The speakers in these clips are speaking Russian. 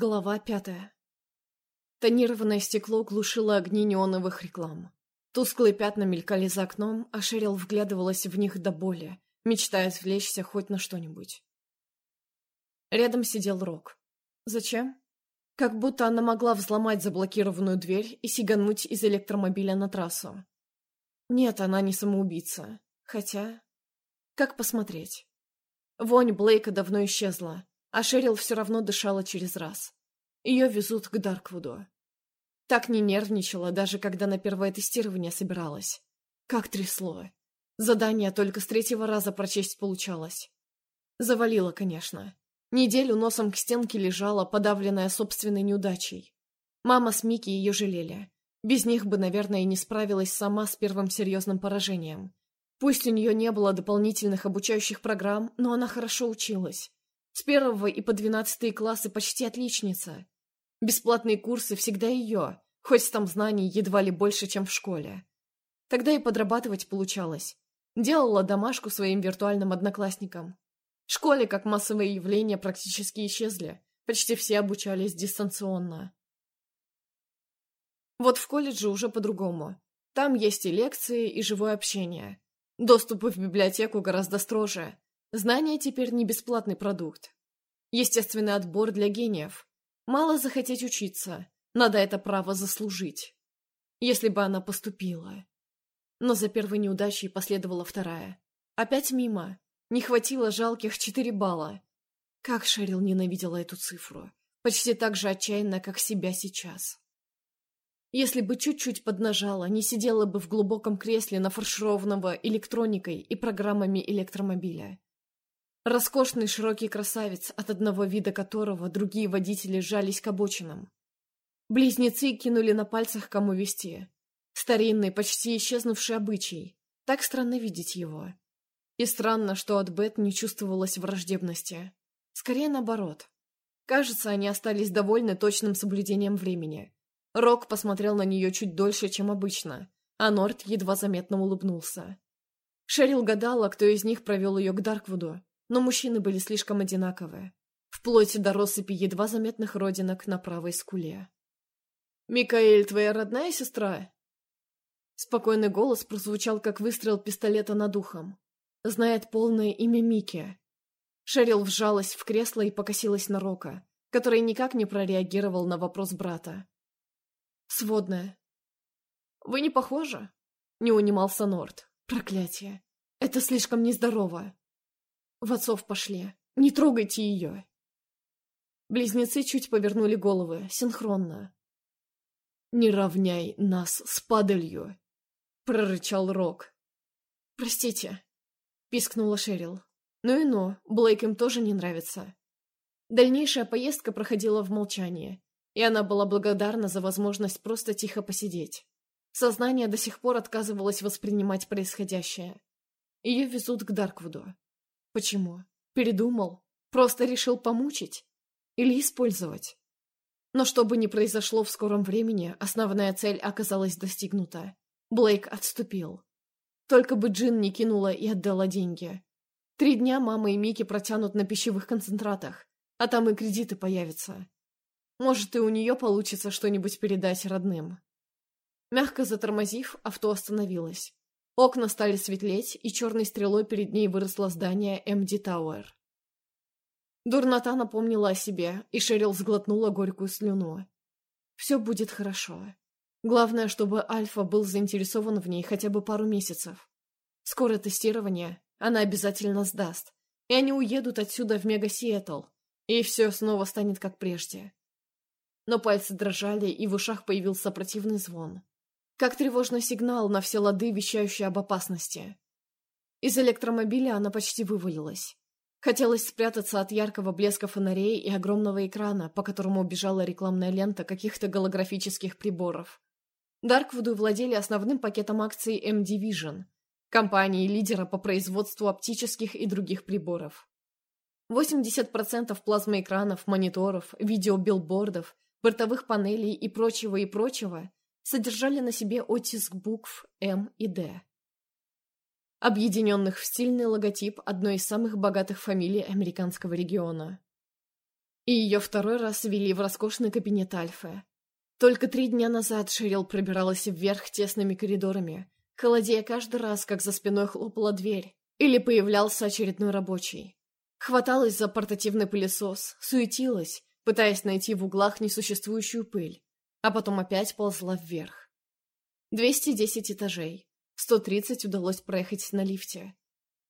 Глава пятая. Тонированное стекло глушило огни неоновых реклам. Тусклые пятна мелькали за окном, а Шерил вглядывалась в них до боли, мечтая отвлечься хоть на что-нибудь. Рядом сидел Рок. Зачем? Как будто она могла взломать заблокированную дверь и сигануть из электромобиля на трассу. Нет, она не самоубийца. Хотя... Как посмотреть? Вонь Блейка давно исчезла, а Шерил все равно дышала через раз. Ее везут к Дарквуду. Так не нервничала, даже когда на первое тестирование собиралась. Как трясло. Задание только с третьего раза прочесть получалось. Завалила, конечно. Неделю носом к стенке лежала, подавленная собственной неудачей. Мама с Микки ее жалели. Без них бы, наверное, и не справилась сама с первым серьезным поражением. Пусть у нее не было дополнительных обучающих программ, но она хорошо училась. С первого и по двенадцатые классы почти отличница. Бесплатные курсы всегда ее, хоть там знаний едва ли больше, чем в школе. Тогда и подрабатывать получалось. Делала домашку своим виртуальным одноклассникам. В школе, как массовое явление, практически исчезли. Почти все обучались дистанционно. Вот в колледже уже по-другому. Там есть и лекции, и живое общение. Доступы в библиотеку гораздо строже. Знания теперь не бесплатный продукт. Естественный отбор для гениев. Мало захотеть учиться, надо это право заслужить. Если бы она поступила. Но за первой неудачей последовала вторая. Опять мимо. Не хватило жалких четыре балла. Как Шерил ненавидела эту цифру. Почти так же отчаянно, как себя сейчас. Если бы чуть-чуть поднажала, не сидела бы в глубоком кресле нафаршированного электроникой и программами электромобиля. Роскошный широкий красавец, от одного вида которого другие водители сжались к обочинам. Близнецы кинули на пальцах, кому вести. Старинный, почти исчезнувший обычай. Так странно видеть его. И странно, что от Бет не чувствовалось враждебности. Скорее наоборот. Кажется, они остались довольны точным соблюдением времени. Рок посмотрел на нее чуть дольше, чем обычно, а Норт едва заметно улыбнулся. Шерил гадала, кто из них провел ее к Дарквуду, но мужчины были слишком одинаковые, вплоть до россыпи едва заметных родинок на правой скуле. «Микаэль, твоя родная сестра?» Спокойный голос прозвучал, как выстрел пистолета над ухом. Знает полное имя Мики. Шерил вжалась в кресло и покосилась на Рока, который никак не прореагировал на вопрос брата. «Сводная». «Вы не похожи?» — не унимался Норт. «Проклятие! Это слишком нездорово!» В отцов пошли. Не трогайте ее. Близнецы чуть повернули головы, синхронно. «Не равняй нас с падалью!» — прорычал Рок. «Простите», — пискнула Шерил. «Ну и ну, Блейк им тоже не нравится». Дальнейшая поездка проходила в молчании, и она была благодарна за возможность просто тихо посидеть. Сознание до сих пор отказывалось воспринимать происходящее. Ее везут к Дарквуду. Почему? Передумал? Просто решил помучить? Или использовать? Но что бы ни произошло в скором времени, основная цель оказалась достигнута. Блейк отступил. Только бы Джин не кинула и отдала деньги. Три дня мама и Микки протянут на пищевых концентратах, а там и кредиты появятся. Может, и у нее получится что-нибудь передать родным. Мягко затормозив, авто остановилось. Окна стали светлеть, и черной стрелой перед ней выросло здание МД Тауэр. Дурнота напомнила о себе, и Шерил сглотнула горькую слюну. Все будет хорошо. Главное, чтобы Альфа был заинтересован в ней хотя бы пару месяцев. Скоро тестирование, она обязательно сдаст, и они уедут отсюда в Мега-Сиэтл, и все снова станет как прежде. Но пальцы дрожали, и в ушах появился противный звон. Как тревожный сигнал на все лады, вещающий об опасности. Из электромобиля она почти вывалилась. Хотелось спрятаться от яркого блеска фонарей и огромного экрана, по которому бежала рекламная лента каких-то голографических приборов. Дарквуду владели основным пакетом акций M-Division, компании-лидера по производству оптических и других приборов. 80% плазмоэкранов, мониторов, видеобилбордов, бортовых панелей и прочего и прочего содержали на себе оттиск букв М и Д, объединенных в стильный логотип одной из самых богатых фамилий американского региона. И ее второй раз вели в роскошный кабинет Альфы. Только три дня назад Шерил пробиралась вверх тесными коридорами, холодея каждый раз, как за спиной хлопала дверь, или появлялся очередной рабочий. Хваталась за портативный пылесос, суетилась, пытаясь найти в углах несуществующую пыль, а потом опять ползла вверх. 210 этажей. 130 удалось проехать на лифте.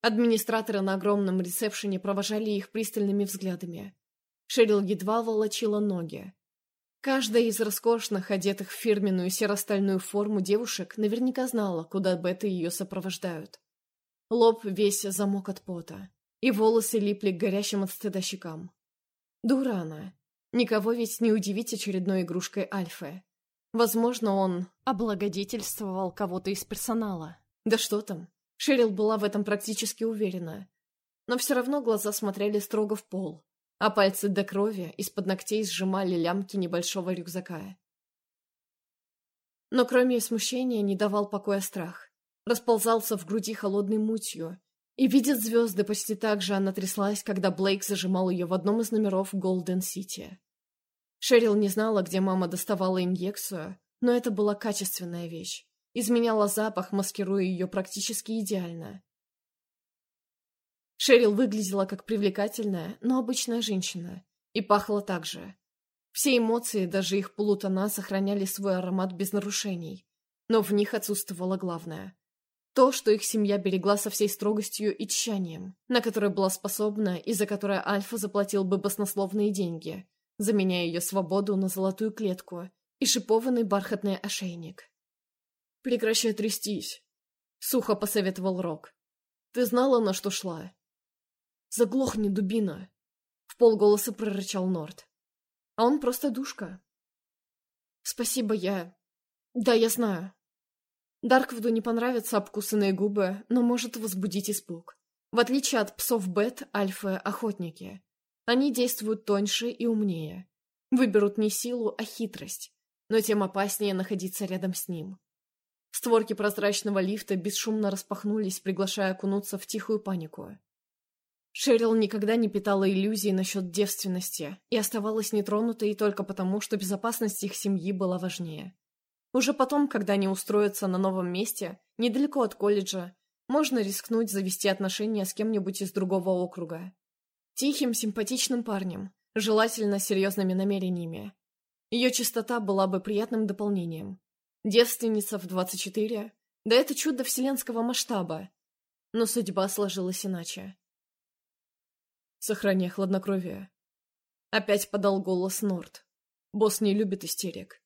Администраторы на огромном ресепшене провожали их пристальными взглядами. Шерил едва волочила ноги. Каждая из роскошных, одетых в фирменную серо-стальную форму девушек наверняка знала, куда беты ее сопровождают. Лоб весь замок от пота, и волосы липли к горящим от стыда щекам. Дура она. Никого ведь не удивить очередной игрушкой Альфы. Возможно, он облагодетельствовал кого-то из персонала. Да что там, Шерил была в этом практически уверена. Но все равно глаза смотрели строго в пол, а пальцы до крови из-под ногтей сжимали лямки небольшого рюкзака. Но кроме смущения не давал покоя страх. Расползался в груди холодной мутью. И видит звезды почти так же она тряслась, когда Блейк зажимал ее в одном из номеров Голден-Сити. Шерил не знала, где мама доставала инъекцию, но это была качественная вещь. Изменяла запах, маскируя ее практически идеально. Шерил выглядела как привлекательная, но обычная женщина. И пахла так же. Все эмоции, даже их полутона, сохраняли свой аромат без нарушений. Но в них отсутствовало главное. То, что их семья берегла со всей строгостью и тщанием, на которое была способна и за которое Альфа заплатил бы баснословные деньги, заменяя ее свободу на золотую клетку и шипованный бархатный ошейник. «Прекращай трястись», — сухо посоветовал Рок. «Ты знала, на что шла?» «Заглохни, дубина!» — в полголоса прорычал Норд. «А он просто душка». «Спасибо, я... Да, я знаю». Дарквуду не понравятся обкусанные губы, но может возбудить испуг. В отличие от псов Бет, Альфы — охотники. Они действуют тоньше и умнее. Выберут не силу, а хитрость. Но тем опаснее находиться рядом с ним. Створки прозрачного лифта бесшумно распахнулись, приглашая окунуться в тихую панику. Шерил никогда не питала иллюзий насчет девственности и оставалась нетронутой только потому, что безопасность их семьи была важнее. Уже потом, когда они устроятся на новом месте, недалеко от колледжа, можно рискнуть завести отношения с кем-нибудь из другого округа. Тихим, симпатичным парнем, желательно серьезными намерениями. Ее чистота была бы приятным дополнением. Девственница в 24, да это чудо вселенского масштаба. Но судьба сложилась иначе. Сохраняя хладнокровие. Опять подал голос Норд. Босс не любит истерик.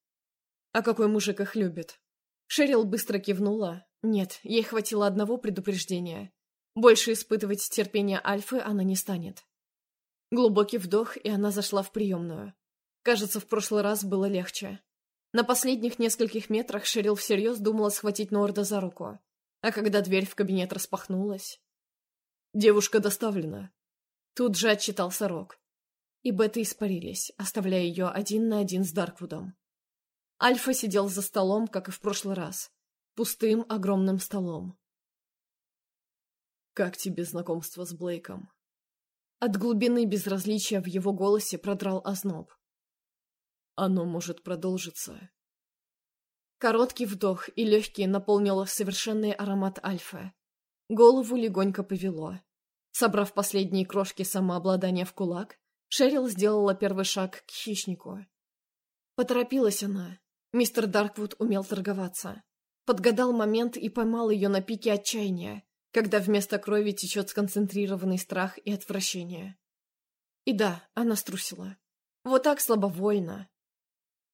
А какой мужик их любит? Шерил быстро кивнула. Нет, ей хватило одного предупреждения. Больше испытывать терпение Альфы она не станет. Глубокий вдох, и она зашла в приемную. Кажется, в прошлый раз было легче. На последних нескольких метрах Шерил всерьез думала схватить Норда за руку. А когда дверь в кабинет распахнулась... «Девушка доставлена», Тут же отчитался Рок. И беты испарились, оставляя ее один на один с Дарквудом. Альфа сидел за столом, как и в прошлый раз. Пустым, огромным столом. «Как тебе знакомство с Блейком?» От глубины безразличия в его голосе продрал озноб. «Оно может продолжиться». Короткий вдох и легкий наполнил совершенный аромат альфа. Голову легонько повело. Собрав последние крошки самообладания в кулак, Шерил сделала первый шаг к хищнику. Поторопилась она. Мистер Дарквуд умел торговаться. Подгадал момент и поймал ее на пике отчаяния, когда вместо крови течет сконцентрированный страх и отвращение. И да, она струсила. Вот так слабовольно.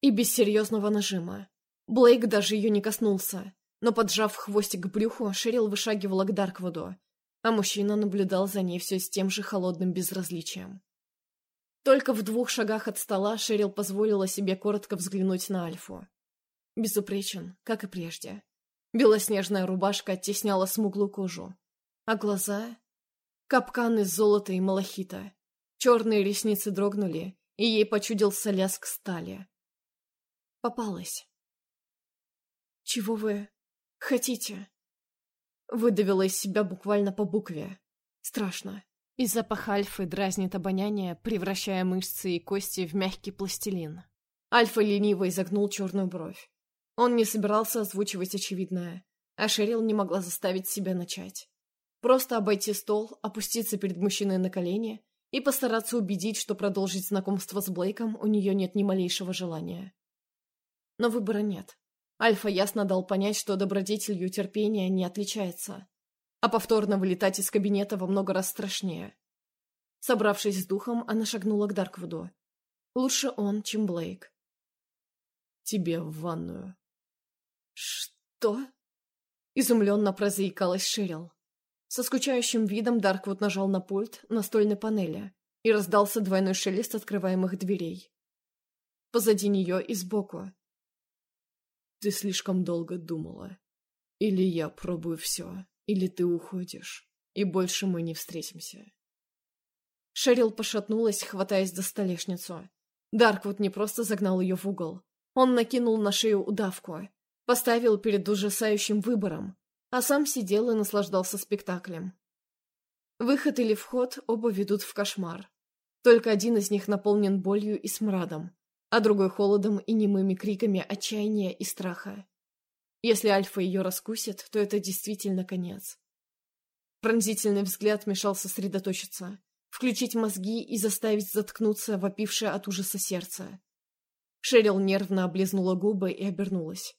И без серьезного нажима. Блейк даже ее не коснулся, но, поджав хвостик к брюху, Шерил вышагивала к Дарквуду, а мужчина наблюдал за ней все с тем же холодным безразличием. Только в двух шагах от стола Шерил позволила себе коротко взглянуть на Альфу. Безупречен, как и прежде. Белоснежная рубашка оттесняла смуглую кожу, а глаза — капкан из золота и малахита. Черные ресницы дрогнули, и ей почудился лязг стали. Попалась. «Чего вы хотите?» Выдавила из себя буквально по букве. Страшно. И запах альфы дразнит обоняние, превращая мышцы и кости в мягкий пластилин. Альфа лениво изогнул черную бровь. Он не собирался озвучивать очевидное, а Шерил не могла заставить себя начать. Просто обойти стол, опуститься перед мужчиной на колени и постараться убедить, что продолжить знакомство с Блейком у нее нет ни малейшего желания. Но выбора нет. Альфа ясно дал понять, что добродетелью терпения не отличается, а повторно вылетать из кабинета во много раз страшнее. Собравшись с духом, она шагнула к Дарквуду. Лучше он, чем Блейк. «Тебе в ванную». «Что?» Изумленно прозаикалась Шерил. Со скучающим видом Дарквуд нажал на пульт настольной панели, и раздался двойной шелест открываемых дверей. Позади нее и сбоку. «Ты слишком долго думала. Или я пробую все, или ты уходишь, и больше мы не встретимся». Шерил пошатнулась, хватаясь за столешницу. Дарквуд не просто загнал ее в угол. Он накинул на шею удавку, поставил перед ужасающим выбором а сам сидел и наслаждался спектаклем. Выход или вход оба ведут в кошмар. Только один из них наполнен болью и смрадом, а другой холодом и немыми криками отчаяния и страха. Если Альфа ее раскусит, то это действительно конец. Пронзительный взгляд мешал сосредоточиться, включить мозги и заставить заткнуться вопившее от ужаса сердце. Шерил нервно облизнула губы и обернулась.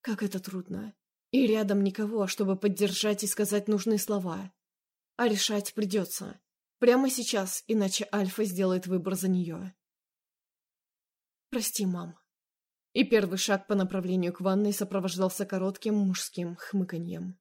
Как это трудно. И рядом никого, чтобы поддержать и сказать нужные слова. А решать придется. Прямо сейчас, иначе Альфа сделает выбор за нее. «Прости, мам». И первый шаг по направлению к ванной сопровождался коротким мужским хмыканьем.